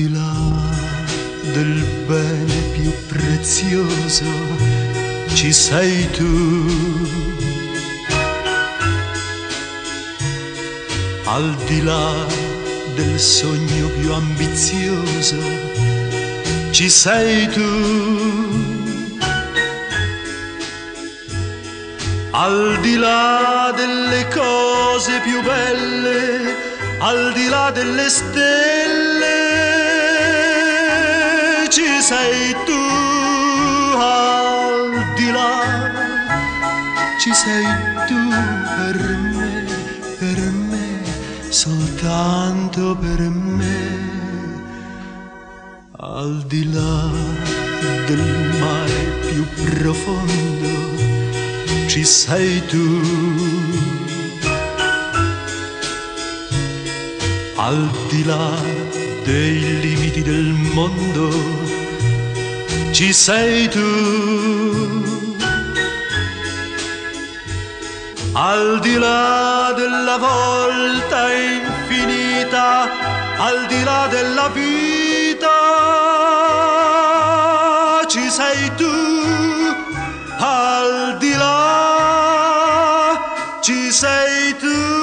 Di là del bene più prezioso ci sei tu. Al di là del sogno più ambizioso ci sei tu. Al di là delle cose più belle, al di là delle stelle, ci sei tu. Al di là, ci sei tu per me, per me, soltanto per me. Al di là del mare più profondo, ci sei tu. al di là dei limiti del mondo, ci sei tu. Al di là della volta infinita, al di là della vita, ci sei tu. Al di là, ci sei tu.